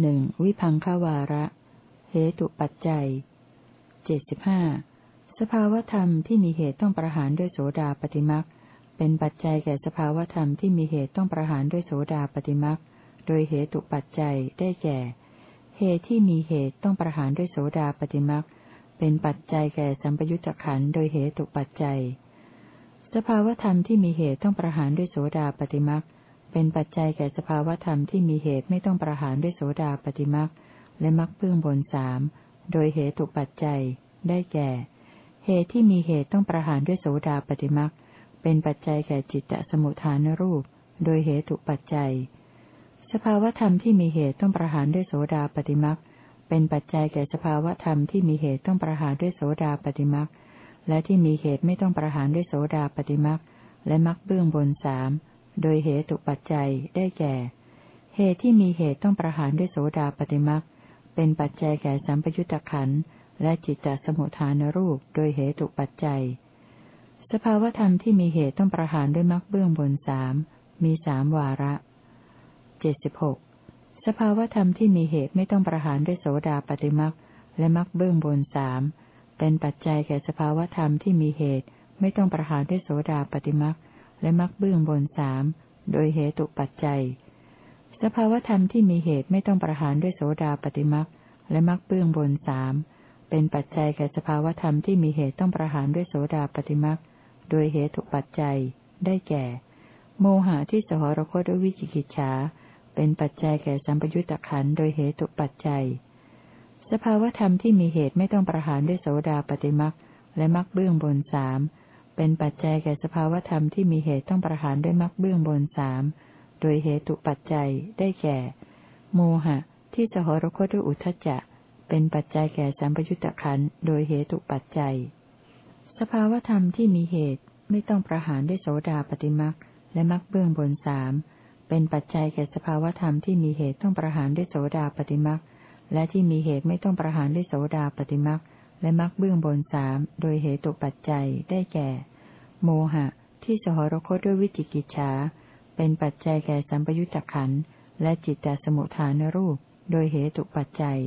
หนึ่งวิพังขวาระเหตุปัจจัยเจ็ดสิบห้าสภาวธรรมที่มีเหตุต้องประหารด้วยโสดาปฏิมักเป็นปัจจัยแก่สภาวธรรมที่มีเหตุต้องประหารด้วยโสดาปฏิมักโดยเหตุปัจจัยได้แก่ เหตุที่มีเหตุต้องประหารด้วยโสดาปฏิมักเป็นปัจจัยแก่สัมปยุตตะขันโดยเหตุปัจจัย สภาวธรรมที่มีเหตุต้องประหารด้วยโสดาปฏิมักเเป็นปัจจัยแก่สภาวธรรมที่มีเหตุไม่ต้องประหารด้วยโสดาปฏิมักและมักเบื้องบนสามโดยเหตุปัจจัย ได้แก่ เหตุที่มีเหตุต้องประหารด้วยโสดาปฏิมักเป็นปัจจัยแก่จิตตสมุทฐานรูป โดยเหตุปัจจัย สภาวธรรมที่มีเหตุต้องประหารด้วยโสดาปฏิมักเป็นปัจจัยแก่สภาวธรรมที่มีเหตุต้องประหารด้วยโสดาปฏิมักและที่มีเหตุไม่ต้องประหารด้วยโสดาปฏิมักและมักเบื้องบนสาม โดยเหตุปัจจัยได้แก่ เหตุที่มีเหตุต้องประหารด้วยโสดาปฏิมักเป็นปัจจัยแก่สัมปยุตตะขันและจิตตสมุทฐานรูปโดยเหตุปัจจัย สภาวธรรมที่มีเหตุต้องประหารด้วยมักเบื้องบนสามมีสามวาระเจ็ดสิบหกสภาวธรรมที่มีเหตุไม่ต้องประหารด้วยโสดาปฏิมักและมักเบื้องบนสามเป็นปัจจัยแก่สภาวธรรมที่มีเหตุไม่ต้องประหารด้วยโสดาปฏิมัก และมักเบื้องบนสามโดยเหตุปัจจัย สภาวธรรมที่มีเหตุไม่ต้องประหารด้วยโสดาปฏิมักและมักเบื้องบนสามเป็นปัจจัยแก่สภาวธรรมที่มีเหตุต้องประหารด้วยโสดาปฏิมักโดยเหตุปัจจัย ได้แก่ โมหะที่สหรคตด้วยวิจิกิจฉาเป็นปัจจัยแก่สัมปยุตตะขันโดยเหตุปัจจัย สภาวธรรมที่มีเหตุไม่ต้องประหารด้วยโสดาปฏิมักและมักเบื้องบนสาม เป็นปัจจัยแก่สภาวธรรมที่มีเหตุต้องประหารด้วยมักเบื้องบนสามโดยเหตุปัจจัยได้แก่ โมหะ ที่สหรคตด้วยอุทจจะ เป็นปัจจัยแก่สัมปยุตตะขันโดยเหตุปัจจัย สภาวธรรมที่มีเหตุไม่ต้องประหารด้วยโสดาปฏิมักและมักเบื้องบนสามเป็นปัจจัยแก่สภาวธรรมที่มีเหตุต้องประหารด้วยโสดาปฏิมักและที่มีเหตุไม่ต้องประหารด้วยโสดาปฏิมักและมักเบื้องบนสามโดยเหตุปัจจัยได้แก่ โมหะ ที่สหรคตด้วยวิจิกิจฉา เป็นปัจจัยแก่สัมปยุตตะขันและจิตตสมุทฐานรูป โดยเหตุปัจจัย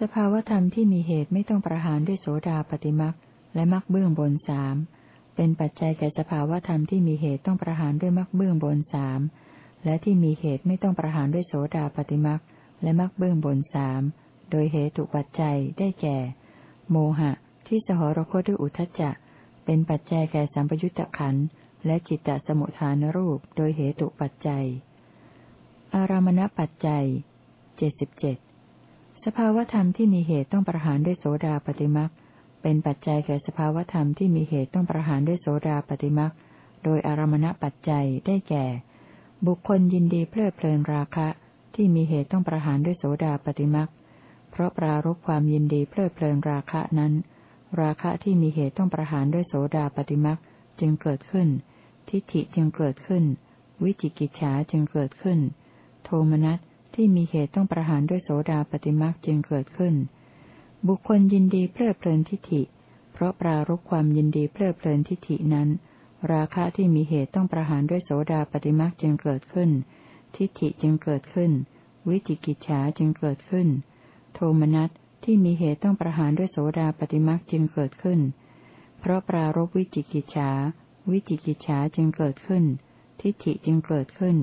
สภาวธรรมที่มีเหตุไม่ต้องประหารด้วยโสดาปฏิมักและมักเบื้องบนสามเป็นปัจจัยแก่สภาวธรรมที่มีเหตุต้องประหารด้วยมักเบื้องบนสามและที่มีเหตุไม่ต้องประหารด้วยโสดาปฏิมักและมักเบื้องบนสามโดยเหตุปัจจัยได้แก่ โมหะ ที่สหรคตด้วยอุทจจะ เป็นปัจจัยแก่สัมปยุตตะขันและจิตตสมุทฐานรูปโดยเหตุปัจจัย อารามณปัจจัยเจ็ดสิบเจ็ดสภาวธรรมที่มีเหตุต้องประหารด้วยโสดาปฏิมักเป็นปัจจัยแก่สภาวธรรมที่มีเหตุต้องประหารด้วยโสดาปฏิมักโดยอารมณปัจจัยได้แก่ บุคคลยินดีเพลิดเพลินราคะ ที่มีเหตุต้องประหารด้วยโสดาปฏิมักเพราะปรารบความยินดีเพลิดเพลินราคะนั้น ราคะที่มีเหตุต้องประหารด้วยโสดาปฏิมักจึงเกิดขึ้น ทิฏฐิจึงเกิดขึ้น วิจิกิจฉาจึงเกิดขึ้น โทมนัสที่มีเหตุต้องประหารด้วยโสดาปฏิมักจึงเกิดขึ้น บุคคลยินดีเพลิดเพลินทิฏฐิ เพราะปรารบความยินดีเพลิดเพลินทิฏฐินั้น ราคะที่มีเหตุต้องประหารด้วยโสดาปฏิมักจึงเกิดขึ้น ทิฏฐิจึงเกิดขึ้น วิจิกิจฉาจึงเกิดขึ้น โทมนัส ที่มีเหตุต้องประหารด้วยโสดาปฏิมักจึงเกิดขึ้น เพราะปรารบวิจิกิจฉา วิจิกิจฉาจึงเกิดขึ้น ทิฏฐิจึงเกิดขึ้น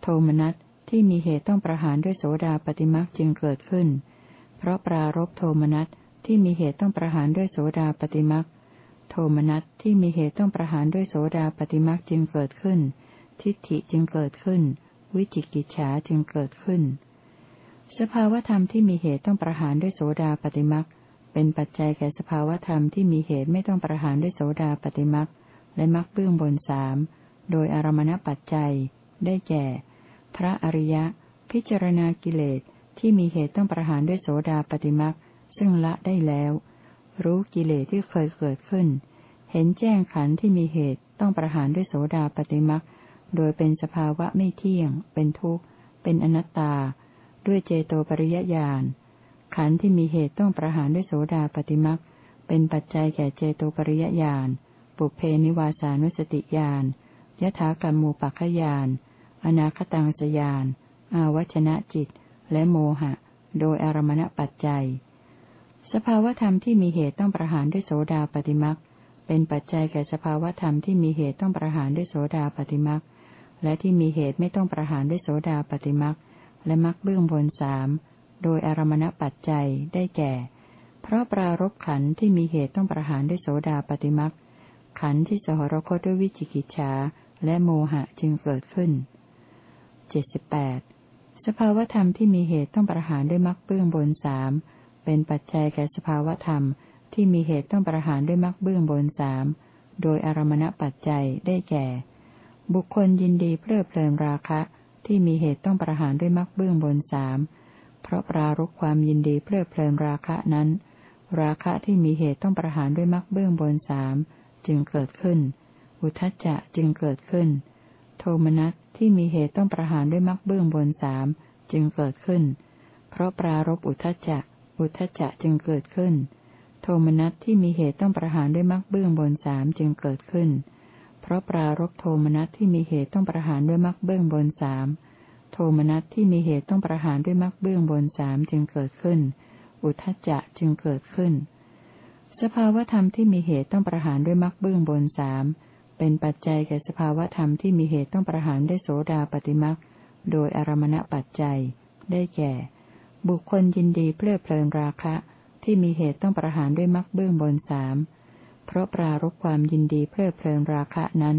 โทมนัสที่มีเหตุต้องประหารด้วยโสดาปฏิมักจึงเกิดขึ้น เพราะปรารบโทมนัสที่มีเหตุต้องประหารด้วยโสดาปฏิมักโทมนัสที่มีเหตุต้องประหารด้วยโสดาปฏิมักจึงเกิดขึ้น ทิฏฐิจึงเกิดขึ้น วิจิกิจฉาจึงเกิดขึ้น สภาวธรรมที่มีเหตุต้องประหารด้วยโสดาปฏิมักเป็นปัจจัยแก่สภาวธรรมที่มีเหตุไม่ต้องประหารด้วยโสดาปฏิมักและมักเบื้องบนสามโดยอารมณปัจจัย ได้แก่ พระอริยะ พิจารณากิเลสที่มีเหตุต้องประหารด้วยโสดาปฏิมักซึ่งละได้แล้ว รู้กิเลสที่เคยเกิดขึ้น เห็นแจ้งขันธ์ที่มีเหตุต้องประหารด้วยโสดาปฏิมักโดยเป็นสภาวะไม่เที่ยง เป็นทุกข์ เป็นอนัตตา ด้วยเจโตปริยญาณขันธ์ที่มีเหตุต้องประหารด้วยโสดาปฏิมักเป็นปัจจัยแก่เจโตปริยญาณปุเพนิวาสานุสติญาณยถากรรมูปัคขยาน อนาคตังสยาน อาวัชนะจิต และโมหะ โดยอารมณปัจจัย สภาวธรรมที่มีเหตุต้องประหารด้วยโสดาปฏิมักเป็นปัจจัยแก่สภาวธรรมที่มีเหตุต้องประหารด้วยโสดาปฏิมักและที่มีเหตุไม่ต้องประหารด้วยโสดาปฏิมัก และมักเบื้องบนสามโดยอารมณปัจจัยได้แก่ เพราะปรารบขันที่มีเหตุต้องประหารด้วยโสดาปฏิมักขันที่สหรคตด้วยวิจิกิจฉาและโมหะจึงเกิดขึ้นเจ็ดสิบแปดสภาวธรรมที่มีเหตุต้องประหารด้วยมรรคเบื้องบนสามเป็นปัจจัยแก่สภาวธรรมที่มีเหตุต้องประหารด้วยมรรคเบื้องบนสามโดยอารมณปัจจัยได้แก่ บุคคลยินดีเพลิดเพลินราคะ ที่มีเหตุต้องประหารด้วยมรรคเบื้องบนสามเพราะปรารกความยินดีเพลิดเพลินราคะนั้น ราคะที่มีเหตุต้องประหารด้วยมรรคเบื้องบนสามจึงเกิดขึ้น อุทจจะจึงเกิดขึ้น โทมนัสที่มีเหตุต้องประหารด้วยมรรคเบื้องบนสามจึงเกิดขึ้น เพราะปรารบอุทจจะ อุทจจะจึงเกิดขึ้น โทมนัสที่มีเหตุต้องประหารด้วยมรรคเบื้องบนสามจึงเกิดขึ้นเพ ราะปรารบโทมนัสที่มีเหตุต้องประหารด้วยมรรคเบื้องบนสามโทมนัสที่มีเหตุต้องประหารด้วยมรรคเบื้องบนสามจึงเกิดขึ้น อุทจจะจึงเกิดขึ้น สภาวธรรมที่มีเหตุต้องประหารด้วยมรรคเบื้องบนสามเป็นปัจจัยแก่สภาวธรรมที่มีเหตุต้องประหารได้โสดาปฏิมักโดยอารมณปัจจัย ได้แก่ บุคคลยินดีเพลิดเพลินราคะ ที่มีเหตุต้องประหารด้วยมักเบื้องบนสาม เพราะปรารบความยินดีเพลิดเพลินราคะนั้น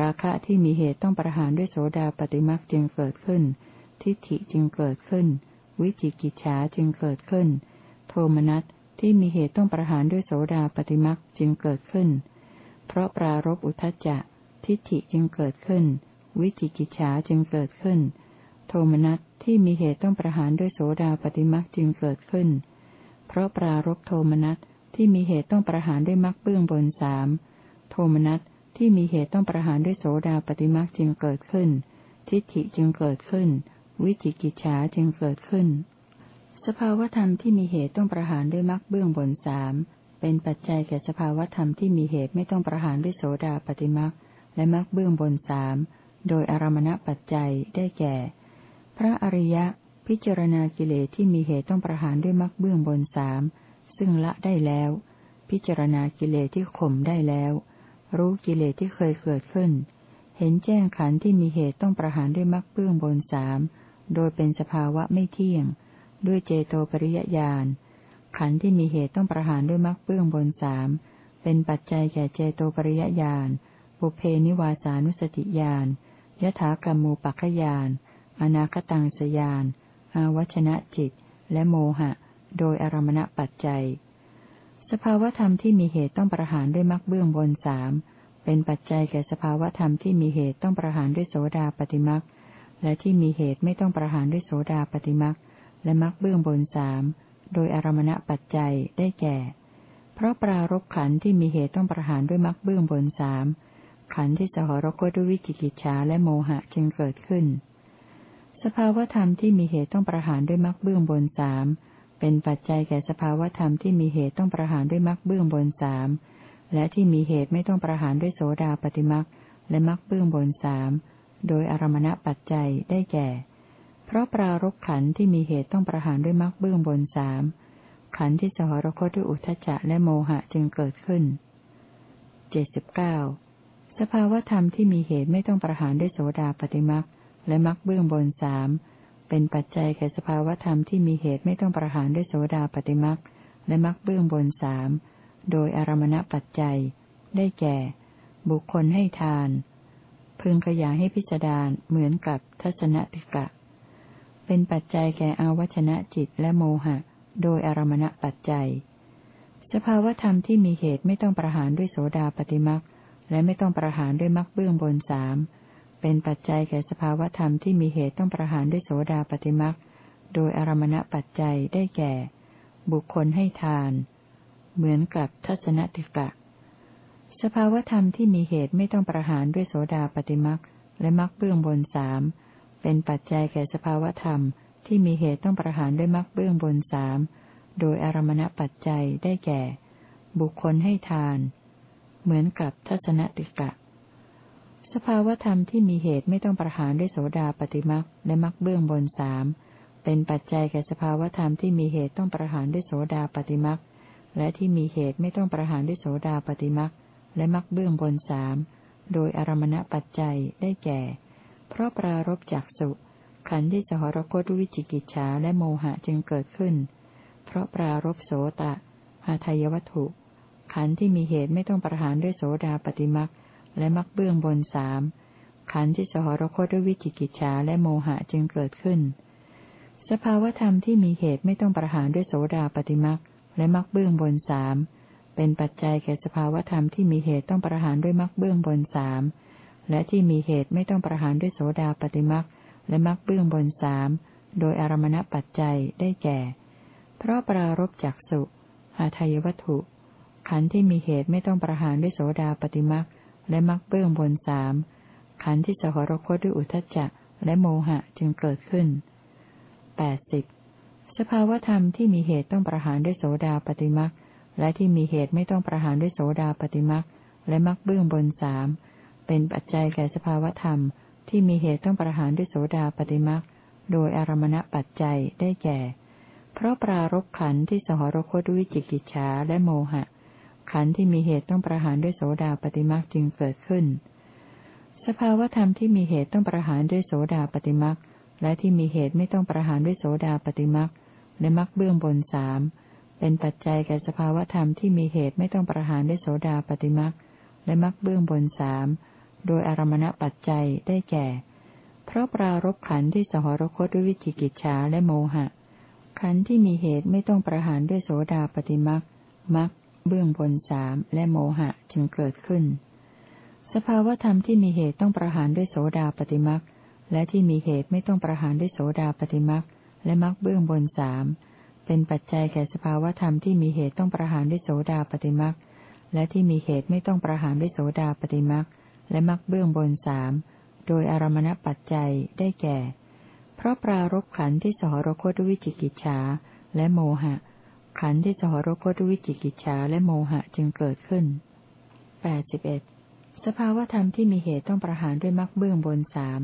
ราคะที่มีเหตุต้องประหารด้วยโสดาปฏิมักจึงเกิดขึ้น ทิฏฐิจึงเกิดขึ้น วิจิกิจฉาจึงเกิดขึ้น โทมนัสที่มีเหตุต้องประหารด้วยโสดาปฏิมักจึงเกิดขึ้น เพราะปรารบอุทจจะ ทิฏฐิจึงเกิดขึ้น วิจิกิจฉาจึงเกิดขึ้น โทมนัสที่มีเหตุต้องประหารด้วยโสดาปฏิมักจึงเกิดขึ้น เพราะปรารบโทมนัส ที่มีเหตุต้องประหารด้วยมักเบื้องบนสามโทมนัสที่มีเหตุต้องประหารด้วยโสดาปฏิมักจึงเกิดขึ้น ทิฏฐิจึงเกิดขึ้น วิจิกิจฉาจึงเกิดขึ้น สภาวธรรมที่มีเหตุต้องประหารด้วยมักเบื้องบนสามเป็นปัจจัยแก่สภาวธรรมที่มีเหตุไม่ต้องประหารด้วยโสดาปฏิมักและมักเบื้องบนสามโดยอารมณปัจจัยได้แก่ พระอริยะ พิจารณากิเลสที่มีเหตุต้องประหารด้วยมักเบื้องบนสาม ซึ่งละได้แล้ว พิจารณากิเลสที่ข่มได้แล้ว รู้กิเลสที่เคยเกิดขึ้น เห็นแจ้งขันธ์ที่มีเหตุต้องประหารด้วยมักเบื้องบนสามโดยเป็นสภาวะไม่เที่ยง ด้วยเจโตปริยญาณขันธ์ที่มีเหตุต้องประหารด้วยมรรคเบื้องบนสามเป็นปัจจัยแก่เจโตปริยญาณปุเพนิวาสานุสติญาณยถากรรมูปัคขยานอนาคตังสยานอาวัชนะจิต และโมหะ โดยอารมณปัจจัย สภาวธรรมที่มีเหตุต้องประหารด้วยมรรคเบื้องบนสามเป็นปัจจัยแก่สภาวธรรมที่มีเหตุต้องประหารด้วยโสดาปฏิมักและที่มีเหตุไม่ต้องประหารด้วยโสดาปฏิมักและมรรคเบื้องบนสามโดยอารมณปัจจัยได้แก่ เพราะปรารบขันที่มีเหตุต้องประหารด้วยมรรคเบื้องบนสามขันที่สหรคตด้วยวิจิกิจฉาและโมหะจึงเกิดขึ้น สภาวธรรมที่มีเหตุต้องประหารด้วยมรรคเบื้องบนสาม เป็นปัจจัยแก่สภาวธรรมที่มีเหตุต้องประหารด้วยมรรคเบื้องบนสามและที่มีเหตุไม่ต้องประหารด้วยโสดาปฏิมรรคและมรรคเบื้องบนสามโดยอารมณปัจจัยได้แก่ เพราะปรารบขันที่มีเหตุต้องประหารด้วยมรรคเบื้องบนสามขันที่สหรคตด้วยอุทจจะและโมหะจึงเกิดขึ้นเจ็ดสิบเก้าสภาวธรรมที่มีเหตุไม่ต้องประหารด้วยโสดาปฏิมรรคและมรรคเบื้องบนสาม เป็นปัจจัยแก่สภาวธรรมที่มีเหตุไม่ต้องประหารด้วยโสดาปฏิมรรคและมรรคเบื้องบนสามโดยอารมณปัจจัย ได้แก่ บุคคลให้ทาน พึงขยายให้พิจารณาเหมือนกับทัศนติกะ เป็นปัจจัยแก่อาวัชนะจิตและโมหะ โดยอารมณปัจจัย สภาวธรรมที่มีเหตุไม่ต้องประหารด้วยโสดาปฏิมักและไม่ต้องประหารด้วยมักเบื้องบนสาม เป็นปัจจัยแก่สภาวธรรมที่มีเหตุต้องประหารด้วยโสดาปฏิมักโดยอารมณปัจจัยได้แก่ บุคคลให้ทาน เหมือนกับทัศนติกะ สภาวธรรมที่มีเหตุไม่ต้องประหารด้วยโสดาปฏิมักและมักเบื้องบนสามเป็นปัจจัยแก่สภาวธรรมที่มีเหตุต้องประหารด้วยมรรคเบื้องบนสามโดยอารมณปัจจัยได้แก่บบุคคลให้ทาน เหมือนกับทัศนติกะ สภาวธรรมที่มีเหตุไม่ต้องประหารด้วยโสดาปฏิมักและมักเบื้องบนสามเป็นปัจจัยแก่สภาวธรรมที่มีเหตุต้องประหารด้วยโสดาปฏิมักและที่มีเหตุไม่ต้องประหารด้วยโสดาปฏิมักและมักเบื้องบนสามโดยอารมณปัจจัยได้แก่ เพราะปรารบจากสุ ขันธ์ที่สหรคตวิจิกิจฉาและโมหะจึงเกิดขึ้น เพราะปรารบโสตะหาทายวัตถุ ขันธ์ที่มีเหตุไม่ต้องประหารด้วยโสดาปฏิมัก และมักเบื้องบนสามขันธ์ที่สหรคตด้วยวิจิกิจฉาและโมหะจึงเกิดขึ้น สภาวธรรมที่มีเหตุไม่ต้องประหารด้วยโสดาปฏิมักและมักเบื้องบนสามเป็นปัจจัยแก่สภาวธรรมที่มีเหตุต้องประหารด้วยมักเบื้องบนสามและที่มีเหตุไม่ต้องประหารด้วยโสดาปฏิมักและมักเบื้องบนสามโดยอารมณปัจจัยได้แก่ เพราะปรารบจากสุหาทายวัตถุ ขันธ์ที่มีเหตุไม่ต้องประหารด้วยโสดาปฏิมัก และมักเบื้องบนสามขันธ์ที่สหรคตด้วยอุทจจะและโมหะจึงเกิดขึ้นแปดสิบสภาวธรรมที่มีเหตุต้องประหารด้วยโสดาปฏิมักและที่มีเหตุไม่ต้องประหารด้วยโสดาปฏิมักและมักเบื้องบนสามเป็นปัจจัยแก่สภาวธรรม ที่มีเหตุต้องประหารด้วยโสดาปฏิมักโดยอารมณปัจจัยได้แก่ เพราะปรารบขันที่สหรคตด้วยจิกิจฉาและโมหะ ขันที่มีเหตุต้องประหารด้วยโสดาปฏิมักจึงเกิดขึ้น สภาวธรรมที่มีเหตุต้องประหารด้วยโสดาปฏิมักและที่มีเหตุไม่ต้องประหารด้วยโสดาปฏิมักและมักเบื้องบนสามเป็นปัจจัยแก่สภาวธรรมที่มีเหตุไม่ต้องประหารด้วยโสดาปฏิมักและมักเบื้องบนสามโดยอารมณปัจจัยได้แก่ เพราะปรารบขันที่สหรคตด้วยวิจิกิจฉาและโมหะ ขันที่มีเหตุไม่ต้องประหารด้วยโสดาปฏิมักมัก เบื้องบนสามและโมหะจึงเกิดขึ้น สภาวธรรมที่มีเหตุต้องประหารด้วยโสดาปฏิมักและที่มีเหตุไม่ต้องประหารด้วยโสดาปฏิมักและมักเบื้องบนสามเป็นปัจจัยแก่สภาวธรรมที่มีเหตุต้องประหารด้วยโสดาปฏิมักและที่มีเหตุไม่ต้องประหารด้วยโสดาปฏิมักและมักเบื้องบนสามโดยอารมณปัจจัยได้แก่ เพราะปรารบขันที่สหรคตวิจิกิจฉาและโมหะ ขันที่สหรคตวิจิกิจฉาและโมหะจึงเกิดขึ้นแปดสิบเอ็ดสภาวธรรมที่มีเหตุต้องประหารด้วยมักเบื้องบนสาม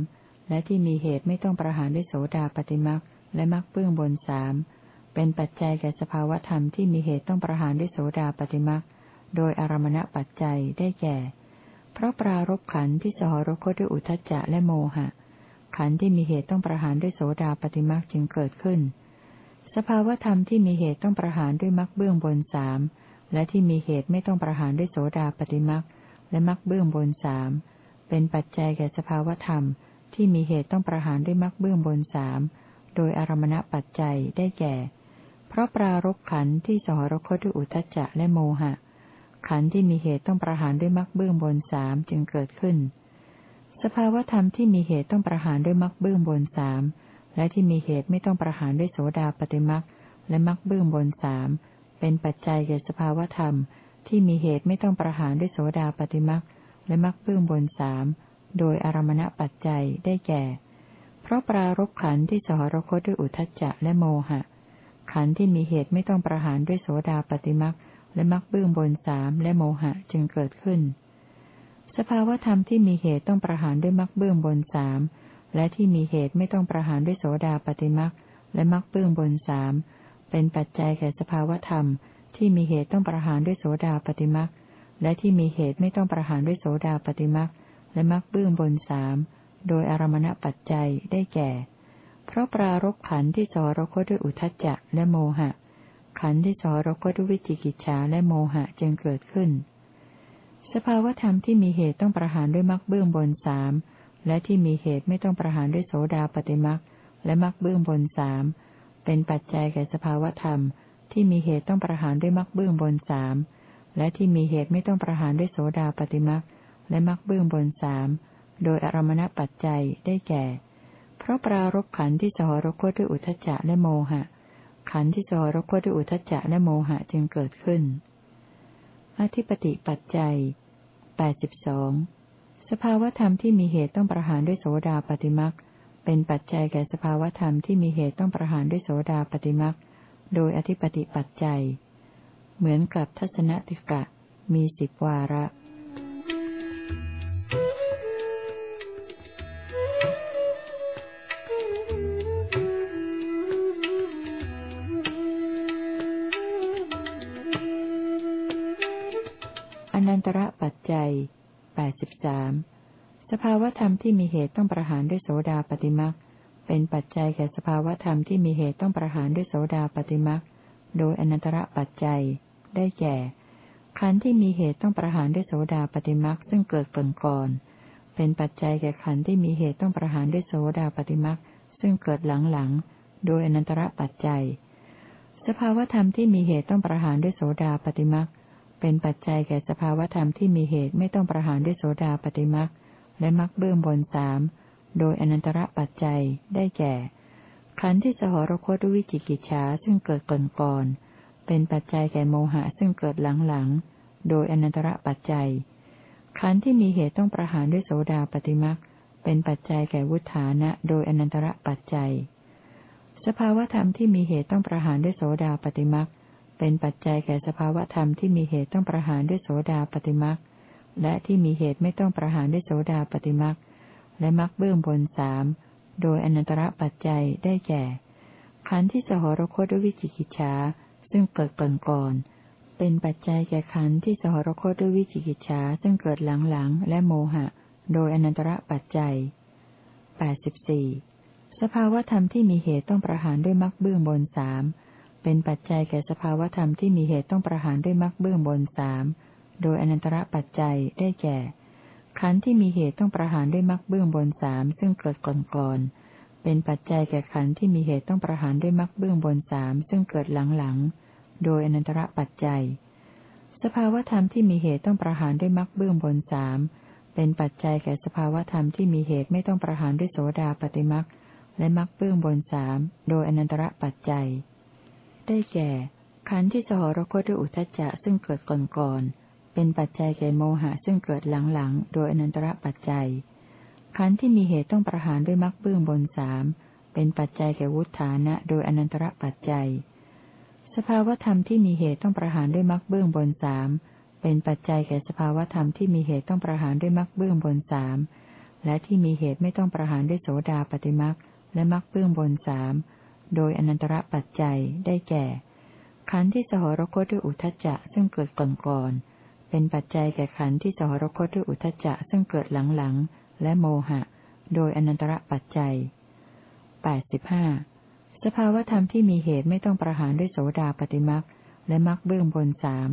และที่มีเหตุไม่ต้องประหารด้วยโสดาปฏิมักและมักเบื้องบนสามเป็นปัจจัยแก่สภาวธรรมที่มีเหตุต้องประหารด้วยโสดาปฏิมักโดยอารมณปัจจัยได้แก่ เพราะปรารบขันที่สหรคตด้วยอุทจจะและโมหะ ขันที่มีเหตุต้องประหารด้วยโสดาปฏิมักจึงเกิดขึ้น สภาวธรรมที่มีเหตุต้องประหารด้วยมักเบื้องบนสามและที่มีเหตุไม่ต้องประหารด้วยโสดาปฏิมักและมักเบื้องบนสามเป็นปัจจัยแก่สภาวธรรม ที่มีเหตุต้องประหารด้วยมักเบื้องบนสามโดยอารมณปัจจัยได้แก่ เพราะปรารบขันที่สหรคตด้วยอุทจจะและโมหะ ขันที่มีเหตุต้องประหารด้วยมักเบื้องบนสามจึงเกิดขึ้น สภาวธรรมที่มีเหตุต้องประหารด้วยมักเบื้องบนสาม และที่มีเหตุไม่ต้องประหารด้วยโสดาปฏิมักและมักเบื้องบนสามเป็นปัจจัยแก่สภาวธรรม ที่มีเหตุไม่ต้องประหารด้วยโสดาปฏิมักและมักเบื้องบนสามโดยอารมณปัจจัยได้แก่ เพราะปรารบขันที่สหรคตด้วยอุทจจะและโมหะ ขันที่มีเหตุไม่ต้องประหารด้วยโสดาปฏิมักและมักเบื้องบนสามและโมหะจึงเกิดขึ้น สภาวธรรมที่มีเหตุต้องประหารด้วยมักเบื้องบนสาม และที่มีเหตุไม่ต้องประหารด้วยโสดาปฏิมักและมักเบื้องบนสามเป็นปัจจัยแก่สภาวธรรม ที่มีเหตุต้องประหารด้วยโสดาปฏิมักและที่มีเหตุไม่ต้องประหารด้วยโสดาปฏิมักและมักเบื้องบนสามโดยอารมณปัจจัยได้แก่ เพราะปรารบขันที่สรคตด้วยอุทจจะและโมหะ ขันที่สรคตด้วยวิจิกิจฉาและโมหะจึงเกิดขึ้น สภาวธรรมที่มีเหตุต้องประหารด้วยมักเบื้องบนสาม และที่มีเหตุไม่ต้องประหารด้วยโสดาปฏิมักและมักเบื้องบนสามเป็นปัจจัยแก่สภาวธรรม ที่มีเหตุต้องประหารด้วยมักเบื้องบนสามและที่มีเหตุไม่ต้องประหารด้วยโสดาปฏิมักและมักเบื้องบนสามโดยอารมณปัจจัยได้แก่ เพราะปรารบขันที่สหรคตด้วยอุทจจะและโมหะ ขันที่สหรคตด้วยอุทจจะและโมหะจึงเกิดขึ้น อธิปติปัจจัยแปดสิบสอง สภาวธรรมที่มีเหตุต้องประหารด้วยโสดาปฏิมักเป็นปัจจัยแก่สภาวธรรมที่มีเหตุต้องประหารด้วยโสดาปฏิมักโดยอธิปติปัจจัย เหมือนกับทัศนติกะ มีสิบวาระอนันตระปัจจัย ปดสิบสามสภาวธรรมที่มีเหตุต้องประหารด้วยโสดาปฏิมักเป็นปัจจัยแก่สภาวธรรมที่มีเหตุต้องประหารด้วยโสดาปฏิมักโดยอนันตระปัจจัย ได้แก่ขันธ์ที่มีเหตุต้องประหารด้วยโสดาปฏิมักซึ่งเกิดก่อนก่อน เป็นปัจจัยแก่ขันธ์ที่มีเหตุต้องประหารด้วยโสดาปฏิมักซึ่งเกิดหลังหลังโดยอนันตระปัจจัย สภาวธรรมที่มีเหตุต้องประหารด้วยโสดาปฏิมัก เป็นปัจจัยแก่สภาวธรรมที่มีเหตุไม่ต้องประหารด้วยโสดาปฏิมักและมักเบื้องบนสามโดยอนันตระปัจจัยได้แก่ ขันธ์ที่สหรคตด้วยวิจิกิจฉาซึ่งเกิดก่อนก่อนเป็นปัจจัยแก่โมหะซึ่งเกิดหลังหลังโดยอนันตระปัจจัย ขันธ์ที่มีเหตุต้องประหารด้วยโสดาปฏิมักเป็นปัจจัยแก่วุฒานะ โดยอนันตระปัจจัย สภาวธรรมที่มีเหตุต้องประหารด้วยโสดาปฏิมัก เป็นปัจจัยแก่สภาวธรรมที่มีเหตุต้องประหารด้วยโสดาปฏิมักและที่มีเหตุไม่ต้องประหารด้วยโสดาปฏิมักและมักเบื้องบนสามโดยอนันตระปัจจัยได้แก่ ขันธ์ที่สหรคตด้วยวิจิกิจฉาซึ่งเกิดก่อนก่อนเป็นปัจจัยแก่ขันธ์ที่สหรคตด้วยวิจิกิจฉาซึ่งเกิดหลังหลังและโมหะ โดยอนันตระปัจจัยแปดสิบสี่สภาวธรรมที่มีเหตุต้องประหารด้วยมักเบื้องบนสาม เป็นปัจจัยแก่สภาวธรรมที่มีเหตุต้องประหารด้วยมรรคเบื้องบนสามโดยอนันตระปัจจัยได้แก่ ขันธ์ที่มีเหตุต้องประหารด้วยมรรคเบื้องบนสามซึ่งเกิดก่อนก่อนเป็นปัจจัยแก่ขันธ์ที่มีเหตุต้องประหารด้วยมรรคเบื้องบนสามซึ่งเกิดหลังหลังโดยอนันตระปัจจัย สภาวธรรมที่มีเหตุต้องประหารด้วยมรรคเบื้องบนสามเป็นปัจจัยแก่สภาวธรรมที่มีเหตุไม่ต้องประหารด้วยโสดาปฏิมรรคและมรรคเบื้องบนสามโดยอนันตระปัจจัย ได้แก่ ขันธ์ที่สหรคตด้วยอุทจจะซึ่งเกิดก่อนก่อนเป็นปัจจัยแก่โมหะซึ่งเกิดหลังหลังโดยอนันตระปัจจัย ขันธ์ที่มีเหตุต้องประหารด้วยมรรคเบื้องบนสามเป็นปัจจัยแก่วุฒานะ โดยอนันตระปัจจัย สภาวธรรมที่มีเหตุต้องประหารด้วยมรรคเบื้องบนสามเป็นปัจจัยแก่สภาวธรรมที่มีเหตุต้องประหารด้วยมรรคเบื้องบนสามและที่มีเหตุไม่ต้องประหารด้วยโสดาปฏิมรรคและมรรคเบื้องบนสาม โดยอนันตระปัจจัยได้แก่ ขันธ์ที่สหรคตด้วยอุทจจะซึ่งเกิดก่อนก่อนเป็นปัจจัยแก่ขันธ์ที่สหรคตด้วยอุทจจะซึ่งเกิดหลังหลังและโมหะ โดยอนันตระปัจจัยแปดสิบห้าสภาวธรรมที่มีเหตุไม่ต้องประหารด้วยโสดาปฏิมักและมักเบื้องบนสาม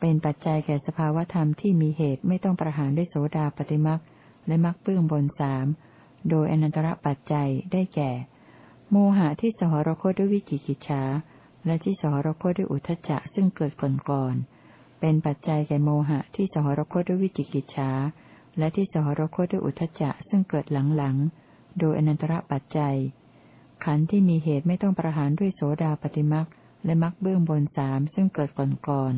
เป็นปัจจัยแก่สภาวธรรมที่มีเหตุไม่ต้องประหารด้วยโสดาปฏิมักและมักเบื้องบนสามโดยอนันตระปัจจัยได้แก่ โมหะที่สหรคตด้วยวิจิกิจฉาและที่สหรคตด้วยอุทจจะซึ่งเกิดก่อนก่อน เป็นปัจจัยแก่โมหะที่สหรคตด้วยวิจิกิจฉาและที่สหรคตด้วยอุทจจะซึ่งเกิดหลังหลังโดยอนันตระปัจจัย ขันธ์ที่มีเหตุไม่ต้องประหารด้วยโสดาปฏิมักและมักเบื้องบนสามซึ่งเกิดก่อนก่อน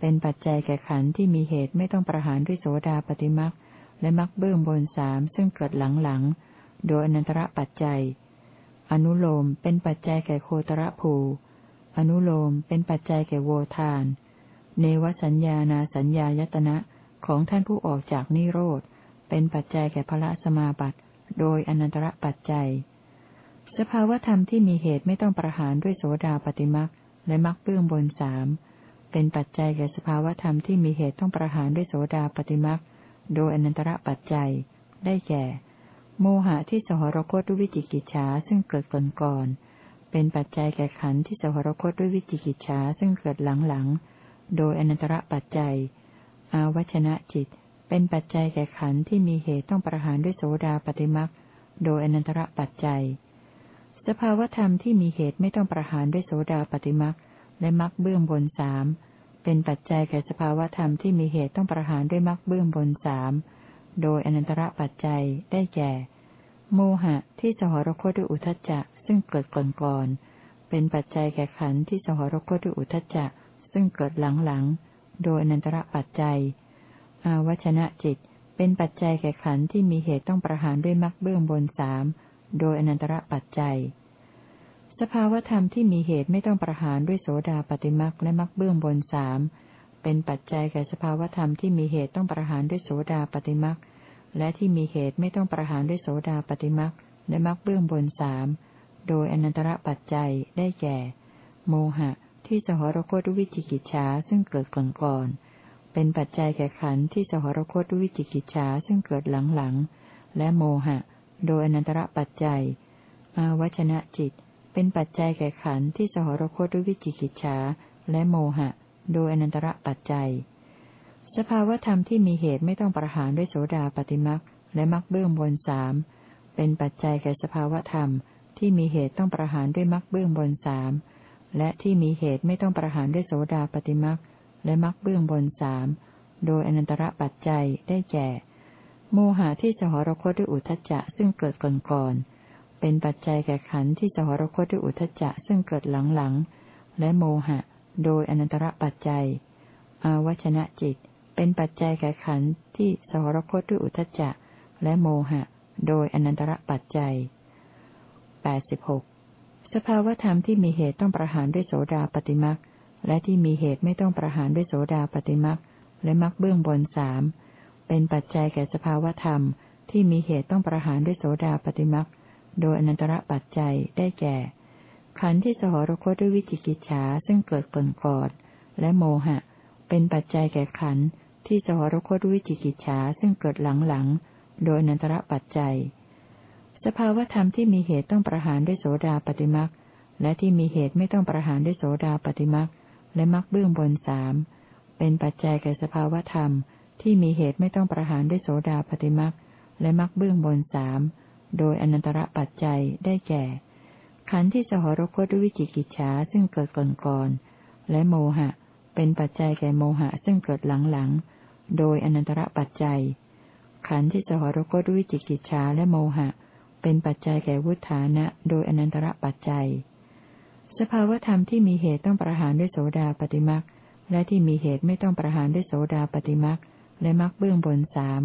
เป็นปัจจัยแก่ขันธ์ที่มีเหตุไม่ต้องประหารด้วยโสดาปฏิมักและมักเบื้องบนสามซึ่งเกิดหลังหลังโดยอนันตระปัจจัย อนุโลมเป็นปัจจัยแก่โคตรภู อนุโลมเป็นปัจจัยแก่โวทาน เนวสัญญานาสัญญายตนะของท่านผู้ออกจากนิโรธ เป็นปัจจัยแก่พระสมาบัติ โดยอนันตระปัจจัย สภาวธรรมที่มีเหตุไม่ต้องประหารด้วยโสดาปฏิมักและมักเบื้องบนสามเป็นปัจจัยแก่สภาวธรรมที่มีเหตุต้องประหารด้วยโสดาปฏิมักโดยอนันตระปัจจัย ได้แก่ โมหะที่สหรคตด้วยวิจิกิจฉาซึ่งเกิดก่อนก่อนเป็นปัจจัยแก่ขันธ์ที่สหรคตด้วยวิจิกิจฉาซึ่งเกิดหลังหลังโดยอนันตระปัจจัย อาวัชนะจิต เป็นปัจจัยแก่ขันธ์ที่มีเหตุต้องประหารด้วยโสดาปฏิมักโดยอนันตระปัจจัย สภาวธรรมที่มีเหตุไม่ต้องประหารด้วยโสดาปฏิมักและมักเบื้องบนสามเป็นปัจจัยแก่สภาวธรรมที่มีเหตุต้องประหารด้วยมักเบื้องบนสาม โดยอนันตระปัจจัยได้แก่ โมหะที่สหรคตด้วยอุทจจะ ซึ่งเกิดก่อนก่อนเป็นปัจจัยแก่ขันธ์ที่สหรคตด้วยอุทจจะ ซึ่งเกิดหลังหลังโดยอนันตระปัจจัย อาวัชนะจิต เป็นปัจจัยแก่ขันธ์ที่มีเหตุต้องประหารด้วยมรรคเบื้องบนสามโดยอนันตระปัจจัย สภาวธรรมที่มีเหตุไม่ต้องประหารด้วยโสดาปฏิมักและมักเบื้องบนสาม เป็นปัจจัยแก่สภาวธรรมที่มีเหตุต้องประหารด้วยโสดาปฏิมักและที่มีเหตุไม่ต้องประหารด้วยโสดาปฏิมักและมักเบื้องบนสามโดยอนันตระปัจจัยได้แก่ โมหะ ที่สหรคตวิจิกิจฉาซึ่งเกิดก่อนก่อนเป็นปัจจัยแก่ขันธ์ที่สหรคตวิจิกิจฉาซึ่งเกิดหลังหลังและโมหะ โดยอนันตระปัจจัย อาวชนะจิต เป็นปัจจัยแก่ขันธ์ที่สหรคตวิจิกิจฉาและโมหะ โดยอนันตระปัจจัย สภาวธรรมที่มีเหตุไม่ต้องประหารด้วยโสดาปฏิมักและมักเบื้องบนสามเป็นปัจจัยแก่สภาวธรรมที่มีเหตุต้องประหารด้วยมักเบื้องบนสามและที่มีเหตุไม่ต้องประหารด้วยโสดาปฏิมักและมักเบื้องบนสามโดยอนันตระปัจจัยได้แก่โมหะที่สหรคตด้วยอุทจจะซึ่งเกิดก่อนก่อนเป็นปัจจัยแก่ขันธ์ที่สหรคตด้วยอุทจจะซึ่งเกิดหลังหลังและโมหะ โดยอนันตระปัจจัย อาวชนะจิต เป็นปัจจัยแก่ขันธ์ที่สหรคตด้วยอุทจจะ และโมหะ โดยอนันตระปัจจัยแปดสิบหกสภาวธรรมที่มีเหตุต้องประหารด้วยโสดาปฏิมักและที่มีเหตุไม่ต้องประหารด้วยโสดาปฏิมักและมักเบื้องบนสามเป็นปัจจัยแก่สภาวธรรมที่มีเหตุต้องประหารด้วยโสดาปฏิมักโดยอนันตระปัจจัยได้แก่ ขันธ์ที่สหรคตด้วยวิจิกิจฉาซึ่งเกิดก่อนก่อนและโมหะ เป็นปัจจัยแก่ขันธ์ที่สหรคตด้วยวิจิกิจฉาซึ่งเกิดหลังหลังโดยอนันตระปัจจัย สภาวธรรมที่มีเหตุต้องประหารด้วยโสดาปฏิมักและที่มีเหตุไม่ต้องประหารด้วยโสดาปฏิมักและมักเบื้องบนสามเป็นปัจจัยแก่สภาวธรรมที่มีเหตุไม่ต้องประหารด้วยโสดาปฏิมักและมักเบื้องบนสามโดยอนันตระปัจจัยได้แก่ ขันธ์ที่สหรคตด้วยวิจิกิจฉาซึ่งเกิดก่อนก่อนและโมหะ เป็นปัจจัยแก่โมหะซึ่งเกิดหลังหลังโดยอนันตระปัจจัย ขันธ์ที่สหรคตด้วยวิจิกิจฉาและโมหะ เป็นปัจจัยแก่วุฒานะ โดยอนันตระปัจจัย สภาวธรรมที่มีเหตุต้องประหารด้วยโสดาปฏิมักและที่มีเหตุไม่ต้องประหารด้วยโสดาปฏิมักและมักเบื้องบนสาม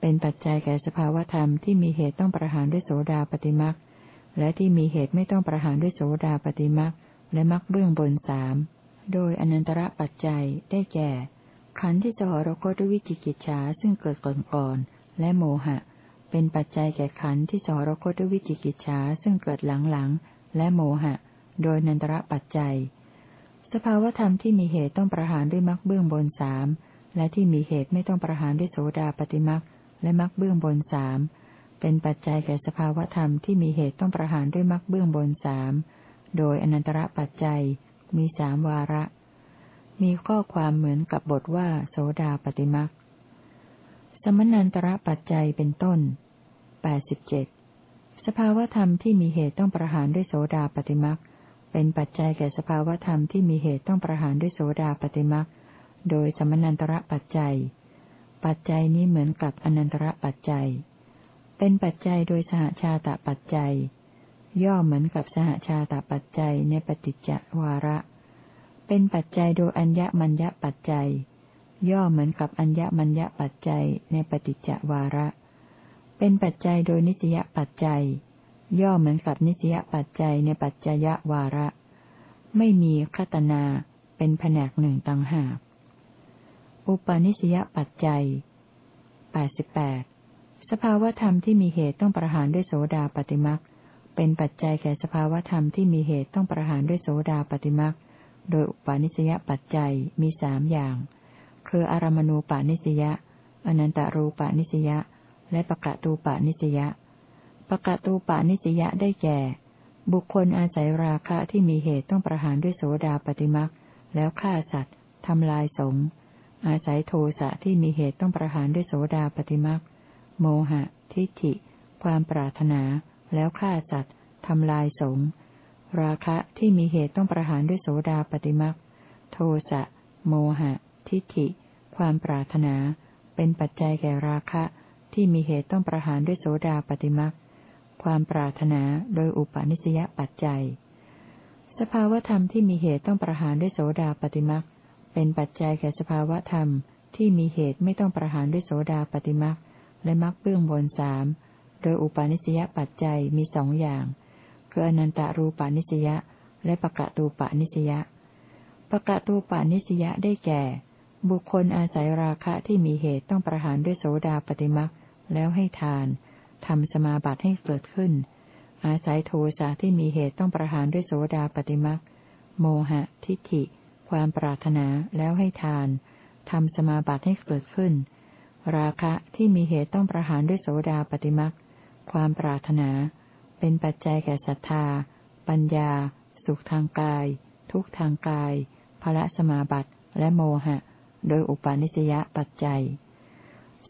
เป็นปัจจัยแก่สภาวธรรมที่มีเหตุต้องประหารด้วยโสดาปฏิมัก และที่มีเหตุไม่ต้องประหารด้วยโสดาปฏิมักและมักเบื้องบนสามโดยอนันตระปัจจัยได้แก่ ขันธ์ที่สหรคตด้วยวิจิกิจฉาซึ่งเกิดก่อนก่อนและโมหะ เป็นปัจจัยแก่ขันธ์ที่สหรคตด้วยวิจิกิจฉาซึ่งเกิดหลังๆและโมหะ โดยนันตระปัจจัย สภาวธรรมที่มีเหตุต้องประหารด้วยมรรคเบื้องบนสามและที่มีเหตุไม่ต้องประหารด้วยโสดาปฏิมรรคและมรรคเบื้องบนสาม เป็นปัจจัยแก่สภาวธรรมที่มีเหตุต้องประหารด้วยมรรคเบื้องบนสามโดยอนันตระปัจจัยมีสามวาระ มีข้อความเหมือนกับบทว่า โสดาปฏิมรรคสมนันตระปัจจัยเป็นต้นแปดสิบเจ็ดสภาวธรรมที่มีเหตุต้องประหารด้วยโสดาปฏิมักเป็นปัจจัยแก่สภาวธรรมที่มีเหตุต้องประหารด้วยโสดาปฏิมักโดยสมนันตระปัจจัย ปัจจัยนี้เหมือนกับอนันตระปัจจัย เป็นปัจจัยโดยสหชาตปัจจัย ย่อเหมือนกับสหชาตปัจจัยในปฏิจจวาระ เป็นปัจจัยโดยอัญญมัญญปัจจัย ย่อเหมือนกับอัญญมัญญปัจจัยในปฏิจจวาระ เป็นปัจจัยโดยนิสยปัจจัย ย่อเหมือนกับนิสยปัจจัยในปัจจยวาระ ไม่มีคตนา เป็นแผนกหนึ่งต่างหากอุปนิสยปัจจัยแปดสิบแปด สภาวธรรมที่มีเหตุต้องประหารด้วยโสดาปฏิมักเป็นปัจจัยแก่สภาวธรรมที่มีเหตุต้องประหารด้วยโสดาปฏิมักโดยอุปาณิสยปัจจัยมีสามอย่าง คืออารมณูปาณิสยาอนันตารูปาณิสยาและปะกะตูปานิสยะปะกะตูปานิสยะได้แก่ บุคคลอาศัยราคะที่มีเหตุต้องประหารด้วยโสดาปฏิมักแล้วฆ่าสัตว์ทำลายสงอาศัยโทสะที่มีเหตุต้องประหารด้วยโสดาปฏิมัก โมหะ ทิฏฐิ ความปรารถนา แล้วฆ่าสัตว์ทำลายสงราคะที่มีเหตุต้องประหารด้วยโสดาปฏิมักโทสะ โมหะ ทิฏฐิ ความปรารถนา เป็นปัจจัยแก่ราคะที่มีเหตุต้องประหารด้วยโสดาปฏิมักความปรารถนาโดยอุปาณิสยปัจจัย สภาวธรรมที่มีเหตุต้องประหารด้วยโสดาปฏิมักเป็นปัจจัยแก่สภาวธรรมที่มีเหตุไม่ต้องประหารด้วยโสดาปฏิมัก และมักเบื้องบนสามโดยอุปาณิสยปัจจัยมีสองอย่าง คืออนันตารูปานิสยาและปะกะตูปานิสยาปะกะตูปานิสยาได้แก่ บุคคลอาศัยราคะที่มีเหตุต้องประหารด้วยโสดาปฏิมักแล้วให้ทานทำสมาบัติให้เกิดขึ้น อาศัยโทสะที่มีเหตุต้องประหารด้วยโสดาปฏิมักโมหะ ทิฏฐิ ความปรารถนาแล้วให้ทานทำสมาบัติให้เกิดขึ้น ราคะที่มีเหตุต้องประหารด้วยโสดาปฏิมักความปรารถนา เป็นปัจจัยแก่ศรัทธา ปัญญา สุขทางกาย ทุกทางกายภละสมาบัติและโมหะ โดยอุปาณิสยปัจจัย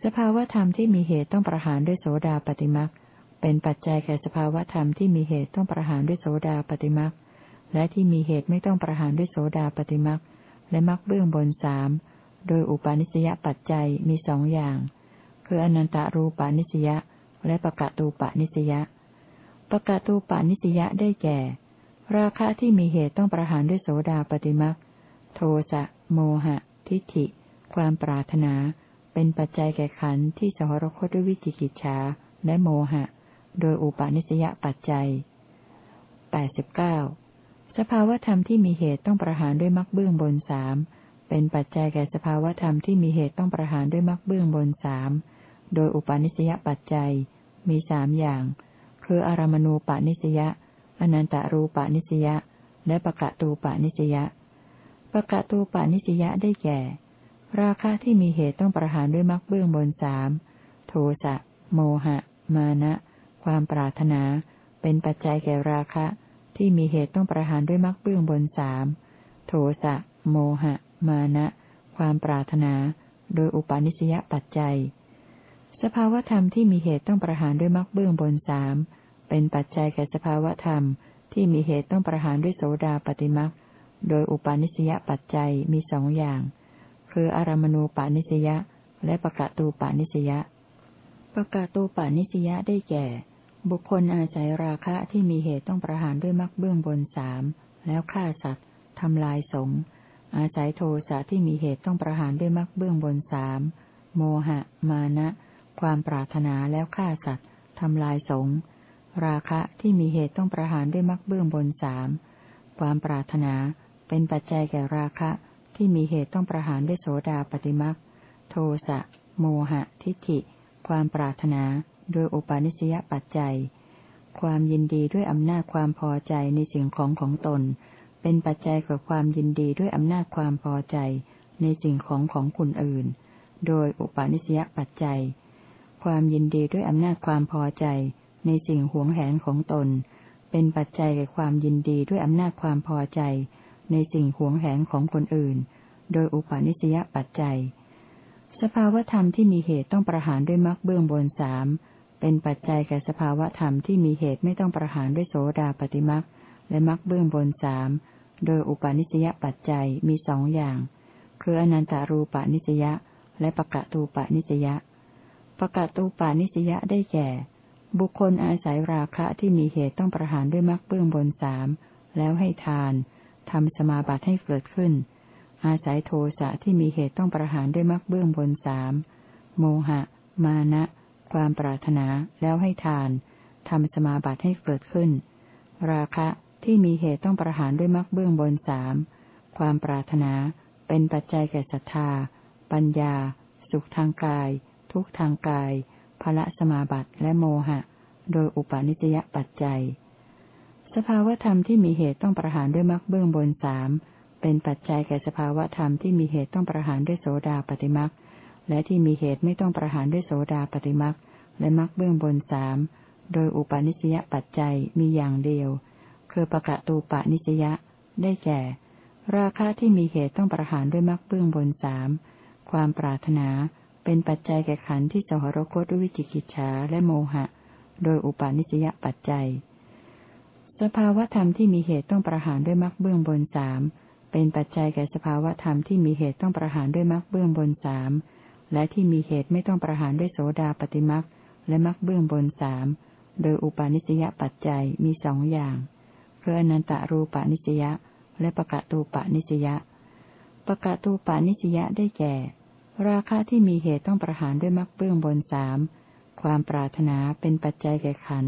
สภาวธรรมที่มีเหตุต้องประหารด้วยโสดาปฏิมักเป็นปัจจัยแก่สภาวธรรมที่มีเหตุต้องประหารด้วยโสดาปฏิมักและที่มีเหตุไม่ต้องประหารด้วยโสดาปฏิมักและมักเบื้องบนสาม โดยอุปาณิสยปัจจัยมีสองอย่าง คืออนันตารูปานิสยาและปะกะตูปะนิสยาปะกะตูปะนิสยาได้แก่ ราคะที่มีเหตุต้องประหารด้วยโสดาปฏิมักโทสะโมหะ ทิฏฐิ ความปรารถนา เป็นปัจจัยแก่ขันธ์ที่สหรคตด้วยวิจิกิจฉาและโมหะ โดยอุปาณิสยปัจจัยแปดสิบเก้าสภาวธรรมที่มีเหตุต้องประหารด้วยมรรคเบื้องบนสาม เป็นปัจจัยแก่สภาวธรรมที่มีเหตุต้องประหารด้วยมรรคเบื้องบนสามโดยอุปาณิสยปัจจัยมีสามอย่าง คืออารมณูปานิสยาอนันตารูปานิสยาและปะกะตูปานิสยาปะกะตูปานิสยาได้แก่ ราคะที่มีเหตุต้องประหารด้วยมรรคเบื้องบนสามโทสะโมหะ มานะ ความปรารถนา เป็นปัจจัยแก่ราคะ ที่มีเหตุต้องประหารด้วยมรรคเบื้องบนสามโทสะโมหะ มานะ ความปรารถนา โดยอุปาณิสยปัจจัย สภาวธรรมที่มีเหตุต้องประหารด้วยมรรคเบื้องบนสามเป็นปัจจัยแก่สภาวธรรมที่มีเหตุต้องประหารด้วยโสดาปฏิมรรคโดยอุปาณิสยปัจจัยมีสองอย่าง คืออารมณูปาณิสยาและปะกะตูปาณิสยาปะกะตูปาณิสยาได้แก่ บุคคลอาศัยราคะที่มีเหตุต้องประหารด้วยมรรคเบื้องบนสามแล้วฆ่าสัตว์ทำลายสง อาศัยโทสะที่มีเหตุต้องประหารด้วยมรรคเบื้องบนสามโมหะ มานะ ความปรารถนาแล้วฆ่าสัตว์ทำลายสงราคะที่มีเหตุต้องประหารด้วยมรรคเบื้องบนสามความปรารถนาเป็นปัจจัยแก่ราคะที่มีเหตุต้องประหารด้วยโสดาปฏิมรรคโทสะ โมหะ ทิฏฐิ ความปรารถนา โดยอุปาณิสยปัจจัย ความยินดีด้วยอำนาจความพอใจในสิ่งของของตน เป็นปัจจัยกับความยินดีด้วยอำนาจความพอใจในสิ่งของของคนอื่น โดยอุปาณิสยปัจจัย ความยินดีด้วยอำนาจความพอใจในสิ่งหวงแหนของตน เป็นปัจจัยแก่ความยินดีด้วยอำนาจความพอใจ ในสิ่งหวงแหนของคนอื่น โดยอุปาณิสยปัจจัย สภาวธรรมที่มีเหตุต้องประหารด้วยมรรคเบื้องบนสามเป็นปัจจัยแก่สภาวธรรมที่มีเหตุไม่ต้องประหารด้วยโสดาปฏิมรรคและมรรคเบื้องบนสาม โดยอุปาณิสยปัจจัยมีสองอย่าง คืออนันตารูปานิสยาและปะกะตูปานิสยาปะกะตูปานิสยะได้แก่ บุคคลอาศัยราคะที่มีเหตุต้องประหารด้วยมรรคเบื้องบนสามแล้วให้ทานทำสมาบัติให้เกิดขึ้น อาศัยโทสะที่มีเหตุต้องประหารด้วยมรรคเบื้องบนสามโมหะ มานะ ความปรารถนาแล้วให้ทานทำสมาบัติให้เกิดขึ้น ราคะ ที่มีเหตุต้องประหารด้วยมรรคเบื้องบนสามความปรารถนา เป็นปัจจัยแก่ศรัทธา ปัญญา สุขทางกาย ทุกทางกายภละสมาบัติและโมหะ โดยอุปาณิสยปัจจัย สภาวธรรมที่มีเหตุต้องประหารด้วยมรรคเบื้องบนสามเป็นปัจจัยแก่สภาวธรรมที่มีเหตุต้องประหารด้วยโสดาปฏิมรรคและที่มีเหตุไม่ต้องประหารด้วยโสดาปฏิมรรคและมรรคเบื้องบนสามโดยอุปาณิสยปัจจัยมีอย่างเดียว คือปะกะตูปานิสยะ ได้แก่ ราคะที่มีเหตุต้องประหารด้วยมรรคเบื้องบนสามความปรารถนาเป็นปัจจัยแก่ขันที่สหรคตด้วยวิจิกิจฉาและโมหะ โดยอุปาณิสยปัจจัย สภาวธรรมที่มีเหตุต้องประหารด้วยมรรคเบื้องบนสามเป็นปัจจัยแก่สภาวธรรมที่มีเหตุต้องประหารด้วยมรรคเบื้องบนสามและที่มีเหตุไม่ต้องประหารด้วยโสดาปฏิมรรคและมรรคเบื้องบนสามโดยอุปาณิสยปัจจัยมีสองอย่าง คืออนันตารูปาณิสยาและปะกะตูปานิสยาปะกะตูปานิสยาได้แก่ ราคะที่มีเหตุต้องประหารด้วยมรรคเบื้องบนสามความปรารถนาเป็นปัจจัยแก่ขัน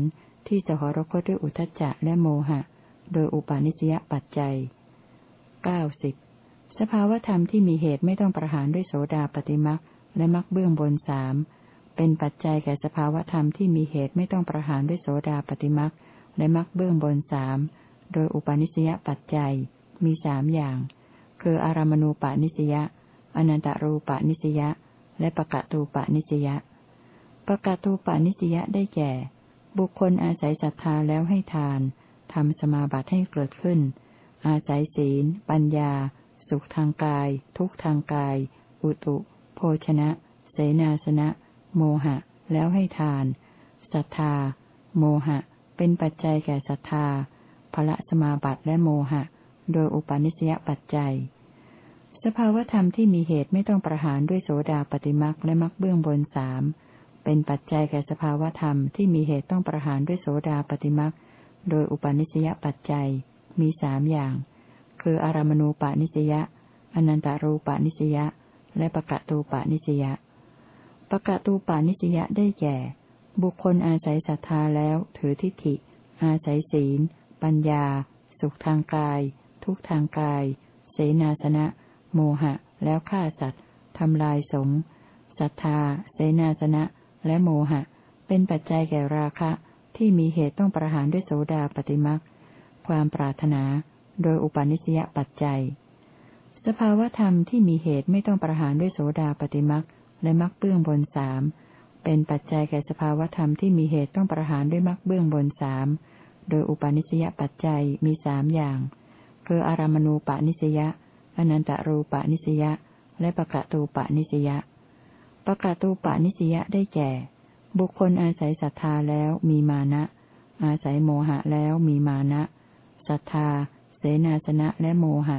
ที่สหรคตด้วยอุทจจะและโมหะ โดยอุปาณิสยปัจจัยเก้าสิบสภาวธรรมที่มีเหตุไม่ต้องประหารด้วยโสดาปฏิมักและมักเบื้องบนสามเป็นปัจจัยแก่สภาวธรรมที่มีเหตุไม่ต้องประหารด้วยโสดาปฏิมักและมักเบื้องบนสาม โดยอุปาณิสยปัจจัย มีสามอย่าง คืออารามณูปนิสยาอนันตารูปนิสยาและปะกะตูปนิสยาปะกะตูปนิสยาได้แก่ บุคคลอาศัยศรัทธาแล้วให้ทานทำสมาบัติให้เกิดขึ้น อาศัยศีล ปัญญา สุขทางกาย ทุกทางกาย อุตุ โภชนะ เสนาสนะ โมหะ แล้วให้ทานศรัทธา โมหะ เป็นปัจจัยแก่ศรัทธา ภละสมาบัติและโมหะ โดยอุปาณิสยปัจจัย สภาวธรรมที่มีเหตุไม่ต้องประหารด้วยโสดาปฏิมักและมักเบื้องบนสามเป็นปัจจัยแก่สภาวธรรมที่มีเหตุต้องประหารด้วยโสดาปฏิมักโดยอุปาณิสยปัจจัยมีสามอย่าง คืออารามณูปานิสยาอนันตารูปานิสยาและปะกะตูปานิสยาปะกะตูปานิสยาได้แก่ บุคคลอาศัยศรัทธาแล้วถือทิฏฐิ อาศัยศีล ปัญญา สุขทางกาย ทุกทางกาย เสนาสนะ โมหะ แล้วฆ่าสัตว์ทำลายสงศรัทธา เสนาสนะ และโมหะ เป็นปัจจัยแก่ราคะ ที่มีเหตุต้องประหารด้วยโสดาปฏิมักความปรารถนา โดยอุปาณิสยปัจจัย สภาวธรรมที่มีเหตุไม่ต้องประหารด้วยโสดาปฏิมักและมักเบื้องบนสามเป็นปัจจัยแก่สภาวธรรมที่มีเหตุต้องประหารด้วยมักเบื้องบนสาม โดยอุปาณิสยปัจจัยมีสามอย่าง คืออารามณูปานิสยาอนันตารูปานิสยาและปะกะตูปานิสยาปะกะตูปานิสยาได้แก่ บุคคลอาศัยศรัทธาแล้วมีมานะ อาศัยโมหะแล้วมีมานะศรัทธา เสนาสนะและโมหะ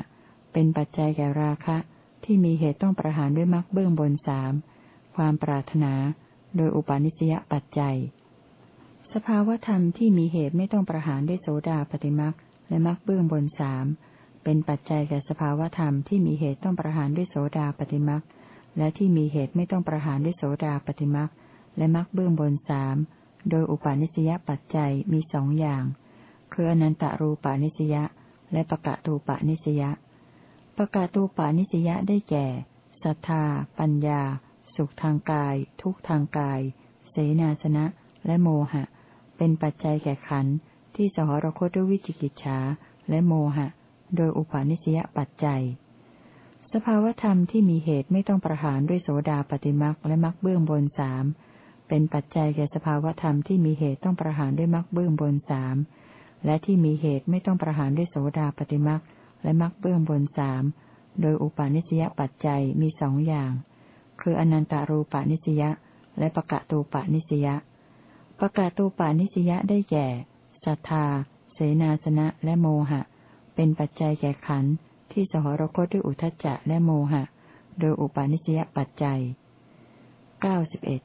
เป็นปัจจัยแก่ราคะ ที่มีเหตุต้องประหารด้วยมรรคเบื้องบนสามความปรารถนา โดยอุปาณิสยปัจจัย ภาวธรรมที่มีเหตุไม่ต้องประหารด้วยโสดาปฏิมักและมักเบื้องบนสามเป็นปัจจัยแก่สภาวธรรมที่มีเหตุต้องประหารด้วยโสดาปฏิมักและที่มีเหตุไม่ต้องประหารด้วยโสดาปฏิมักและมักเบื้องบนสามโดยอุปาณิสยปัจจัยมีสองอย่าง คืออนันตารูปาณิสยาและปะกะตูปานิสยาปะกะตูปานิสยาได้แก่ศรัทธา ปัญญา สุขทางกาย ทุกทางกาย เสนาสนะ และโมหะ เป็นปัจจัยแก่ขันธ์ที่สหรคตด้วยวิจิกิจฉาและโมหะ โดยอุปาณิสยปัจจัย สภาวธรรมที่มีเหตุไม่ต้องประหารด้วยโสดาปฏิมักและมักเบื้องบนสามเป็นปัจจัยแก่สภาวธรรมที่มีเหตุต้องประหารด้วยมักเบื้องบนสามและที่มีเหตุไม่ต้องประหารด้วยโสดาปฏิมักและมักเบื้องบนสามโดยอุปาณิสยปัจจัยมีสองอย่าง คืออนันตารูปาณิสยาและปะกะตูปานิสยา ประกาศตูปานิสยะได้แก่ศรัทธา เสนาสนะและโมหะ เป็นปัจจัยแก่ขันธ์ที่สหรคตด้วยอุทจจะและโมหะ โดยอุปาณิสยปัจจัยเก้าสิบเอ็ด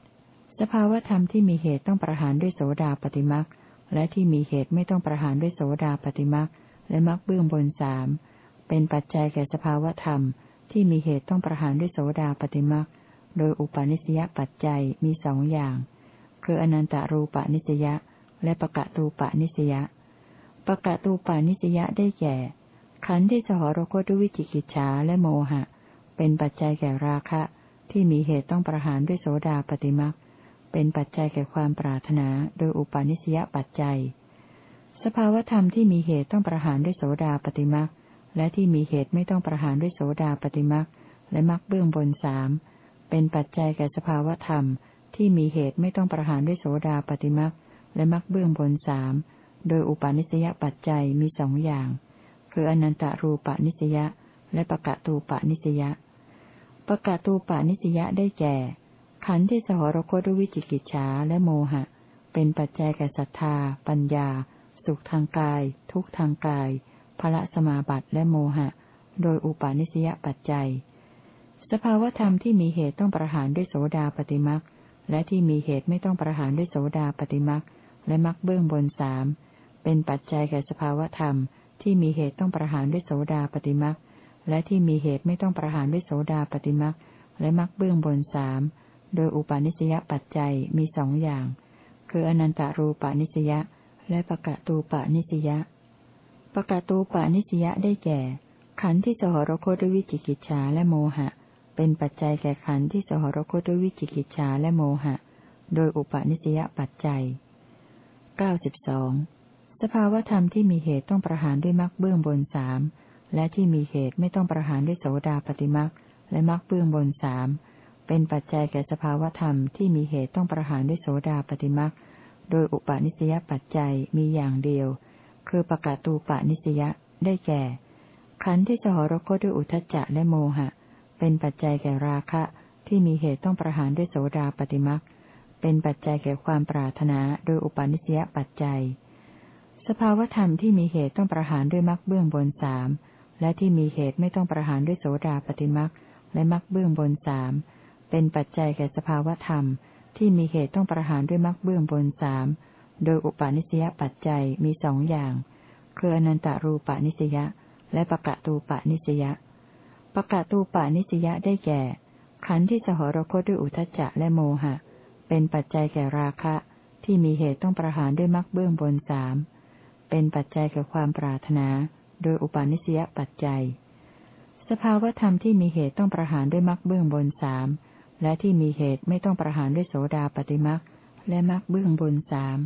สภาวธรรมที่มีเหตุต้องประหารด้วยโสดาปฏิมักและที่มีเหตุไม่ต้องประหารด้วยโสดาปฏิมักและมักเบื้องบนสามเป็นปัจจัยแก่สภาวธรรมที่มีเหตุต้องประหารด้วยโสดาปฏิมักโดยอุปาณิสยปัจจัยมีสองอย่าง คืออนันตารูปานิสยาและปะกะตูปานิสยาปะกะตูปานิสยาได้แก่ ขันธ์ที่สหรคตด้วยวิจิกิจฉาและโมหะ เป็นปัจจัยแก่ราคะ ที่มีเหตุต้องประหารด้วยโสดาปฏิมักเป็นปัจจัยแก่ความปรารถนาโดยอุปาณิสยปัจจัย สภาวธรรมที่มีเหตุต้องประหารด้วยโสดาปฏิมักและที่มีเหตุไม่ต้องประหารด้วยโสดาปฏิมักและมักเบื้องบนสามเป็นปัจจัยแก่สภาวธรรม ที่มีเหตุไม่ต้องประหารด้วยโสดาปฏิมักและมักเบื้องบนสามโดยอุปาณิสยปัจจัยมีสองอย่าง คืออนันตารูปานิสยาและปะกะตูปานิสยาปะกะตูปานิสยาได้แก่ ขันธ์ที่สหรคตด้วยวิจิกิจฉาและโมหะ เป็นปัจจัยแก่ศรัทธา ปัญญา สุขทางกาย ทุกทางกายพระสมาบัติและโมหะ โดยอุปาณิสยปัจจัย สภาวธรรมที่มีเหตุต้องประหารด้วยโสดาปฏิมัก และที่มีเหตุไม่ต้องประหารด้วยโสดาปฏิมักและมักเบื้องบนสามเป็นปัจจัยแก่สภาวธรรม ที่มีเหตุต้องประหารด้วยโสดาปฏิมักและที่มีเหตุไม่ต้องประหารด้วยโสดาปฏิมักและมักเบื้องบนสามโดยอุปาณิสยปัจจัยมีสองอย่าง คืออนันตารูปาณิสยาและปะกะตูปะนิสยะปะกะตูปะนิสยะได้แก่ ขันธ์ที่สหรคตด้วยวิจิกิจฉาและโมหะ เป็นปัจจัยแก่ขันธ์ที่สหรคตด้วยวิจิกิจฉาและโมหะ โดยอุปนิสยปัจจัยเก้าสิบสองสภาวธรรมที่มีเหตุต้องประหารด้วยมรรคเบื้องบนสามและที่มีเหตุไม่ต้องประหารด้วยโสดาปฏิมรรคและมรรคเบื้องบนสามเป็นปัจจัยแก่สภาวธรรมที่มีเหตุต้องประหารด้วยโสดาปฏิมรรคโดยอุปนิสยปัจจัยมีอย่างเดียว คือประกาตูปนิสยได้แก่ ขันธ์ที่สหรคตด้วยอุทจจะและโมหะ เป็นปัจจัยแก่ราคะ ที่มีเหตุต้องประหารด้วยโสดาปฏิมรรคเป็นปัจจัยแก่ความปรารถนาโดยอุปนิสยปัจจัย สภาวธรรมที่มีเหตุต้องประหารด้วยมรรคเบื้องบนสามและที่มีเหตุไม่ต้องประหารด้วยโสดาปฏิมรรคและมรรคเบื้องบนสามเป็นปัจจัยแก่สภาวธรรม ที่มีเหตุต้องประหารด้วยมรรคเบื้องบนสามโดยอุปาณิสยปัจจัยมีสองอย่าง คืออนันตารูปานิสยาและปะกะตูปานิสยา ปะกะตูปานิสยาได้แก่ ขันธ์ที่สหรคตด้วยอุทจจะและโมหะ เป็นปัจจัยแก่ราคะ ที่มีเหตุต้องประหารด้วยมรรคเบื้องบนสามเป็นปัจจัยแก่ความปรารถนา โดยอุปาณิสยปัจจัย สภาวธรรมที่มีเหตุต้องประหารด้วยมรรคเบื้องบนสามและที่มีเหตุไม่ต้องประหารด้วยโสดาปฏิมักและมักเบื้องบนสาม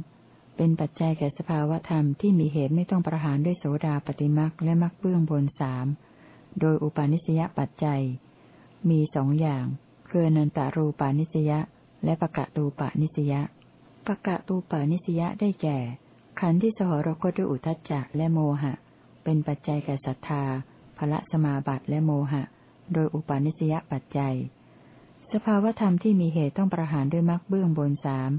เป็นปัจจัยแก่สภาวธรรมที่มีเหตุไม่ต้องประหารด้วยโสดาปฏิมักและมักเบื้องบนสาม โดยอุปาณิสยปัจจัย มีสองอย่าง คือนันตารูปาณิสยาและปะกะตูปานิสยาปะกะตูปานิสยาได้แก่ ขันธ์ที่สหรคตด้วยอุทจจะและโมหะ เป็นปัจจัยแก่ศรัทธาภละสมาบัติและโมหะ โดยอุปาณิสยปัจจัย สภาวธรรมที่มีเหตุต้องประหารด้วยมรรคเบื้องบนสาม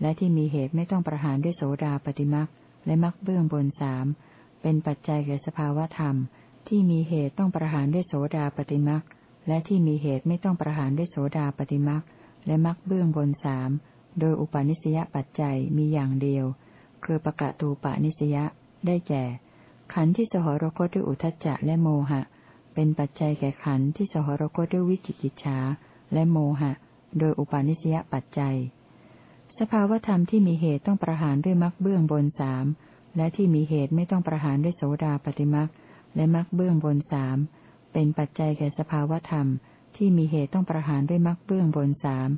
และที่มีเหตุไม่ต้องประหารด้วยโสดาปฏิมรรคและมรรคเบื้องบนสามเป็นปัจจัยแก่สภาวธรรม ที่มีเหตุต้องประหารด้วยโสดาปฏิมรรคและที่มีเหตุไม่ต้องประหารด้วยโสดาปฏิมรรคและมรรคเบื้องบนสามโดยอุปาณิสยปัจจัยมีอย่างเดียว คือปะกะตูปานิสยะได้แก่ ขันธ์ที่สหรคตด้วยอุทจจะและโมหะ เป็นปัจจัยแก่ขันธ์ที่สหรคตด้วยวิจิกิจฉาและโมหะ โดยอุปาณิสยปัจจัย สภาวธรรมที่มีเหตุต้องประหารด้วยมรรคเบื้องบนสามและที่มีเหตุไม่ต้องประหารด้วยโสดาปฏิมรรค และมรรคเบื้องบนสามเป็นปัจจัยแก่สภาวธรรม ที่มีเหตุต้องประหารด้วยมรรคเบื้องบนสาม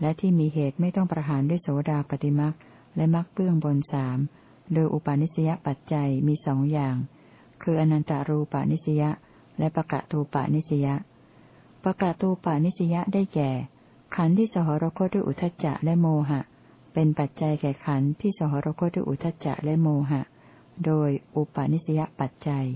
และที่มีเหตุไม่ต้องประหารด้วยโสดาปฏิมรรคและมรรคเบื้องบนสามโดยอุปาณิสยปัจจัยมีสองอย่าง คืออนันตารูปานิสยาและปะกะตูปานิสยาปะกาตูปานิสยะได้แก่ ขันธ์ที่สหรคตด้วยอุทจจะและโมหะ เป็นปัจจัยแก่ขันธ์ที่สหรคตด้วยอุทจจะและโมหะ โดยอุปาณิสยปัจจัย